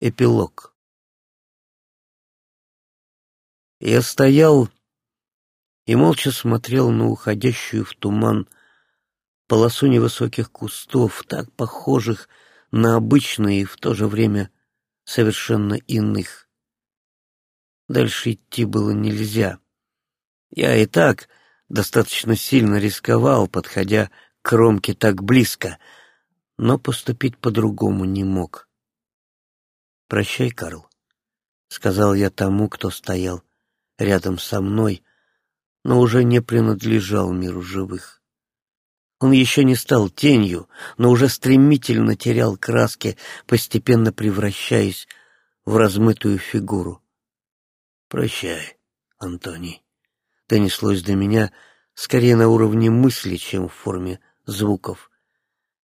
Эпилог. Я стоял и молча смотрел на уходящую в туман полосу невысоких кустов, так похожих на обычные и в то же время совершенно иных. Дальше идти было нельзя. Я и так достаточно сильно рисковал, подходя к кромке так близко, но поступить по-другому не мог. «Прощай, Карл», — сказал я тому, кто стоял рядом со мной, но уже не принадлежал миру живых. Он еще не стал тенью, но уже стремительно терял краски, постепенно превращаясь в размытую фигуру. «Прощай, Антоний», — донеслось до меня скорее на уровне мысли, чем в форме звуков.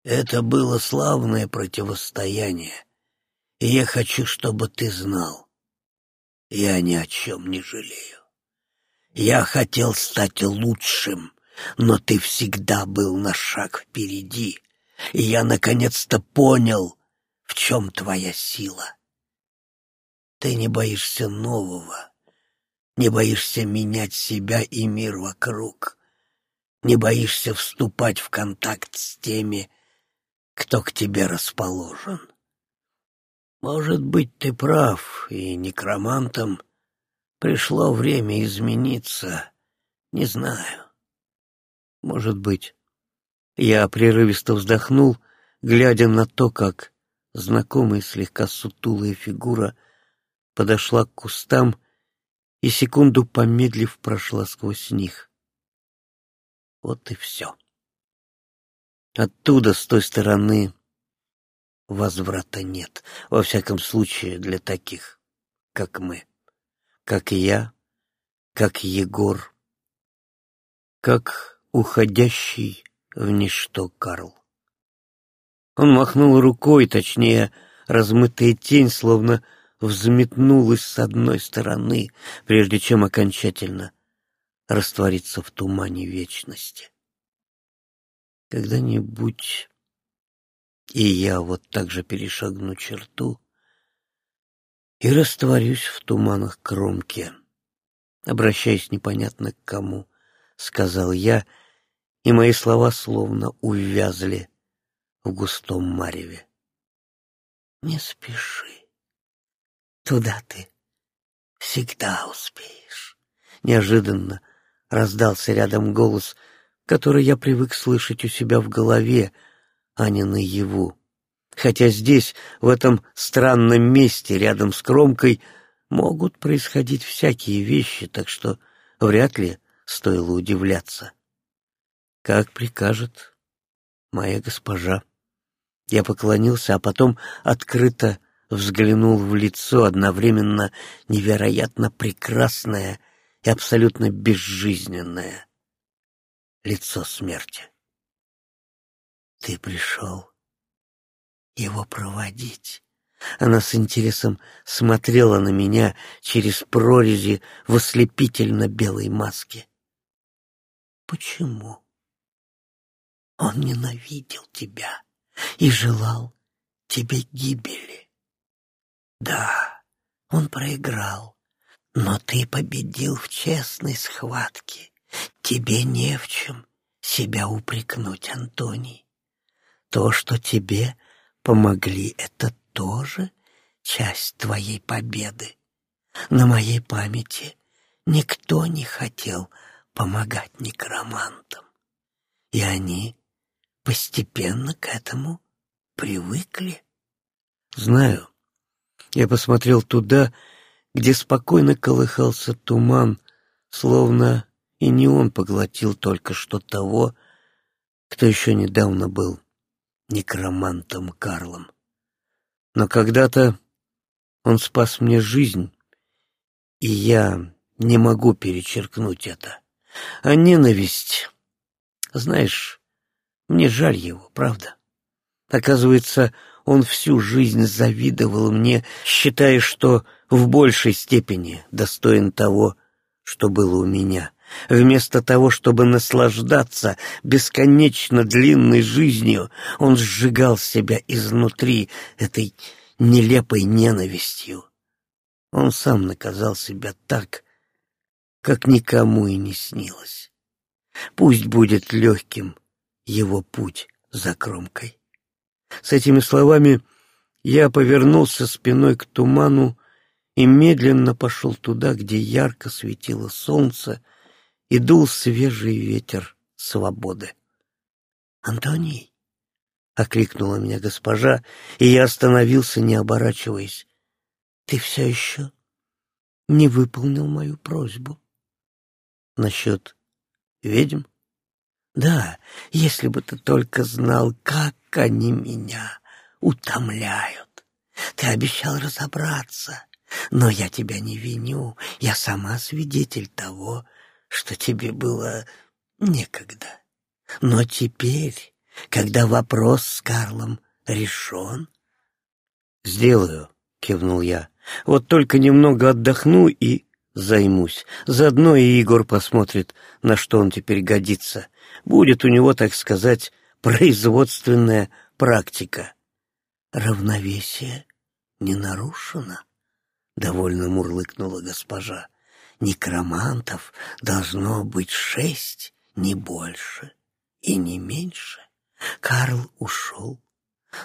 «Это было славное противостояние и я хочу, чтобы ты знал. Я ни о чем не жалею. Я хотел стать лучшим, но ты всегда был на шаг впереди, и я наконец-то понял, в чем твоя сила. Ты не боишься нового, не боишься менять себя и мир вокруг, не боишься вступать в контакт с теми, кто к тебе расположен. Может быть, ты прав, и некромантам пришло время измениться. Не знаю. Может быть. Я прерывисто вздохнул, глядя на то, как знакомая слегка сутулая фигура подошла к кустам и, секунду помедлив, прошла сквозь них. Вот и все. Оттуда, с той стороны, возврата нет, во всяком случае для таких, как мы, как я, как Егор, как уходящий в ничто Карл. Он махнул рукой, точнее, размытая тень словно взметнулась с одной стороны, прежде чем окончательно раствориться в тумане вечности. Когда-нибудь и я вот так же перешагну черту и растворюсь в туманах кромки, обращаясь непонятно к кому, сказал я, и мои слова словно увязли в густом мареве. Не спеши. Туда ты всегда успеешь. Неожиданно раздался рядом голос, который я привык слышать у себя в голове, а не наяву. Хотя здесь, в этом странном месте, рядом с кромкой, могут происходить всякие вещи, так что вряд ли стоило удивляться. Как прикажет моя госпожа. Я поклонился, а потом открыто взглянул в лицо, одновременно невероятно прекрасное и абсолютно безжизненное лицо смерти. Ты пришел его проводить. Она с интересом смотрела на меня через прорези в ослепительно белой маске. Почему? Он ненавидел тебя и желал тебе гибели. Да, он проиграл, но ты победил в честной схватке. Тебе не в чем себя упрекнуть, Антоний. То, что тебе помогли, это тоже часть твоей победы. На моей памяти никто не хотел помогать некромантам, и они постепенно к этому привыкли. Знаю. Я посмотрел туда, где спокойно колыхался туман, словно и не он поглотил только что того, кто еще недавно был некромантом Карлом. Но когда-то он спас мне жизнь, и я не могу перечеркнуть это. А ненависть... Знаешь, мне жаль его, правда? Оказывается, он всю жизнь завидовал мне, считая, что в большей степени достоин того, что было у меня. Вместо того, чтобы наслаждаться бесконечно длинной жизнью, он сжигал себя изнутри этой нелепой ненавистью. Он сам наказал себя так, как никому и не снилось. Пусть будет легким его путь за кромкой. С этими словами я повернулся спиной к туману и медленно пошел туда, где ярко светило солнце и дул свежий ветер свободы. «Антоний!» — окликнула меня госпожа, и я остановился, не оборачиваясь. «Ты все еще не выполнил мою просьбу?» «Насчет ведьм?» «Да, если бы ты только знал, как они меня утомляют. Ты обещал разобраться, но я тебя не виню, я сама свидетель того, что тебе было некогда. Но теперь, когда вопрос с Карлом решен... «Сделаю», — кивнул я. «Вот только немного отдохну и займусь. Заодно и Егор посмотрит, на что он теперь годится. Будет у него, так сказать, производственная практика». «Равновесие не нарушено», — довольно мурлыкнула госпожа. «Некромантов должно быть шесть, не больше и не меньше. Карл ушел,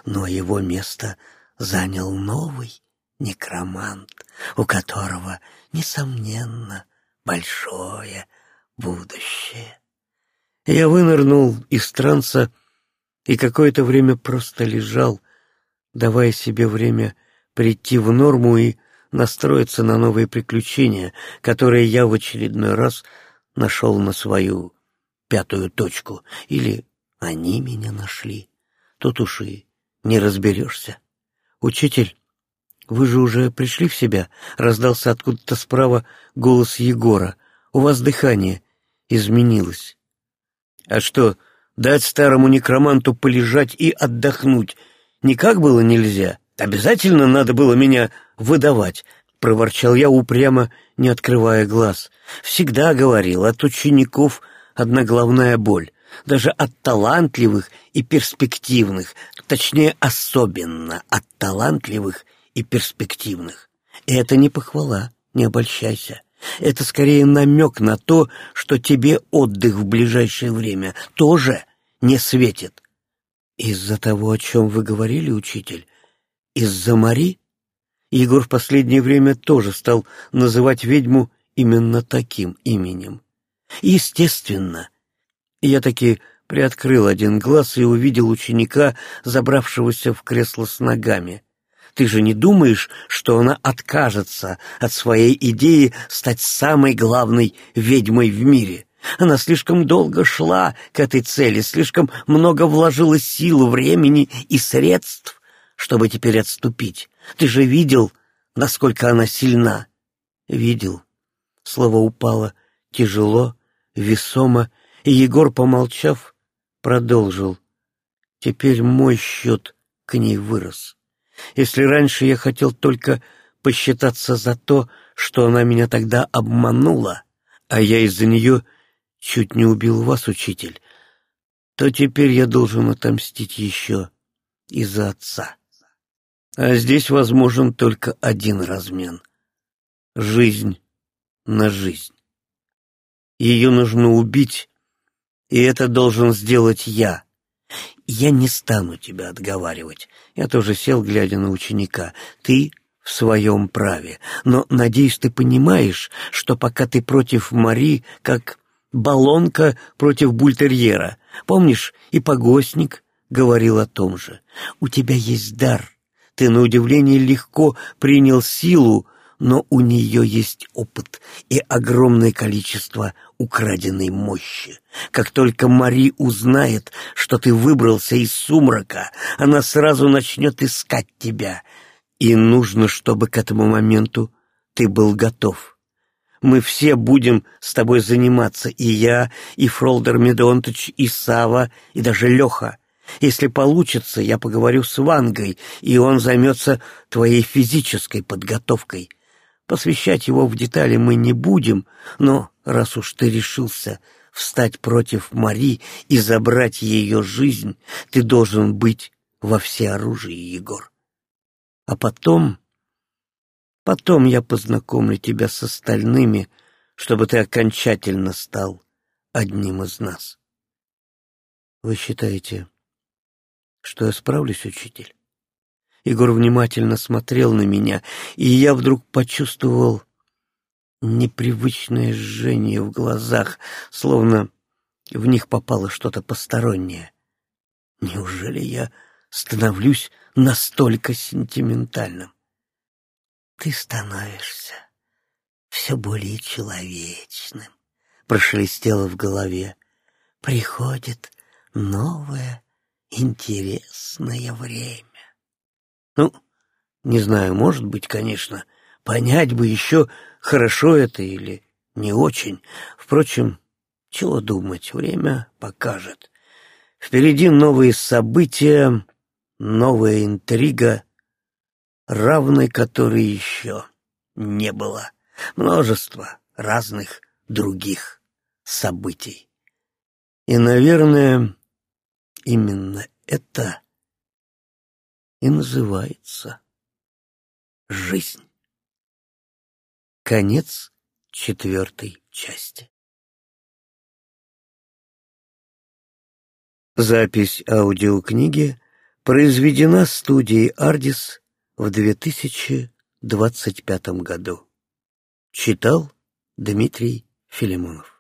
но его место занял новый некромант, у которого, несомненно, большое будущее. Я вынырнул из транса и какое-то время просто лежал, давая себе время прийти в норму и настроиться на новые приключения, которые я в очередной раз нашел на свою пятую точку, или они меня нашли. Тут уж и не разберешься. «Учитель, вы же уже пришли в себя?» — раздался откуда-то справа голос Егора. «У вас дыхание изменилось». «А что, дать старому некроманту полежать и отдохнуть никак было нельзя?» Обязательно надо было меня выдавать, проворчал я упрямо, не открывая глаз. Всегда говорил, от учеников одна главная боль. Даже от талантливых и перспективных, точнее, особенно от талантливых и перспективных. И это не похвала, не обольщайся. Это скорее намек на то, что тебе отдых в ближайшее время тоже не светит. Из-за того, о чем вы говорили, учитель, из-за Мари? Егор в последнее время тоже стал называть ведьму именно таким именем. Естественно. Я таки приоткрыл один глаз и увидел ученика, забравшегося в кресло с ногами. Ты же не думаешь, что она откажется от своей идеи стать самой главной ведьмой в мире? Она слишком долго шла к этой цели, слишком много вложила сил, времени и средств чтобы теперь отступить. Ты же видел, насколько она сильна. Видел. Слово упало тяжело, весомо, и Егор, помолчав, продолжил. Теперь мой счет к ней вырос. Если раньше я хотел только посчитаться за то, что она меня тогда обманула, а я из-за нее чуть не убил вас, учитель, то теперь я должен отомстить еще и за отца. А здесь возможен только один размен — жизнь на жизнь. Ее нужно убить, и это должен сделать я. Я не стану тебя отговаривать. Я тоже сел, глядя на ученика. Ты в своем праве, но, надеюсь, ты понимаешь, что пока ты против Мари, как баллонка против бультерьера. Помнишь, и погостник говорил о том же. У тебя есть дар — ты, на удивление, легко принял силу, но у нее есть опыт и огромное количество украденной мощи. Как только Мари узнает, что ты выбрался из сумрака, она сразу начнет искать тебя. И нужно, чтобы к этому моменту ты был готов. Мы все будем с тобой заниматься, и я, и Фролдер Медонтович, и Сава, и даже Леха. Если получится, я поговорю с Вангой, и он займется твоей физической подготовкой. Посвящать его в детали мы не будем, но раз уж ты решился встать против Мари и забрать ее жизнь, ты должен быть во всеоружии, Егор. А потом... Потом я познакомлю тебя с остальными, чтобы ты окончательно стал одним из нас. Вы считаете, что я справлюсь, учитель? Егор внимательно смотрел на меня, и я вдруг почувствовал непривычное жжение в глазах, словно в них попало что-то постороннее. Неужели я становлюсь настолько сентиментальным? Ты становишься все более человечным, прошелестело в голове. Приходит новое интересное время. Ну, не знаю, может быть, конечно, понять бы еще, хорошо это или не очень. Впрочем, чего думать, время покажет. Впереди новые события, новая интрига, равной которой еще не было. Множество разных других событий. И, наверное, именно это и называется жизнь. Конец четвертой части. Запись аудиокниги произведена студией «Ардис» в 2025 году. Читал Дмитрий Филимонов.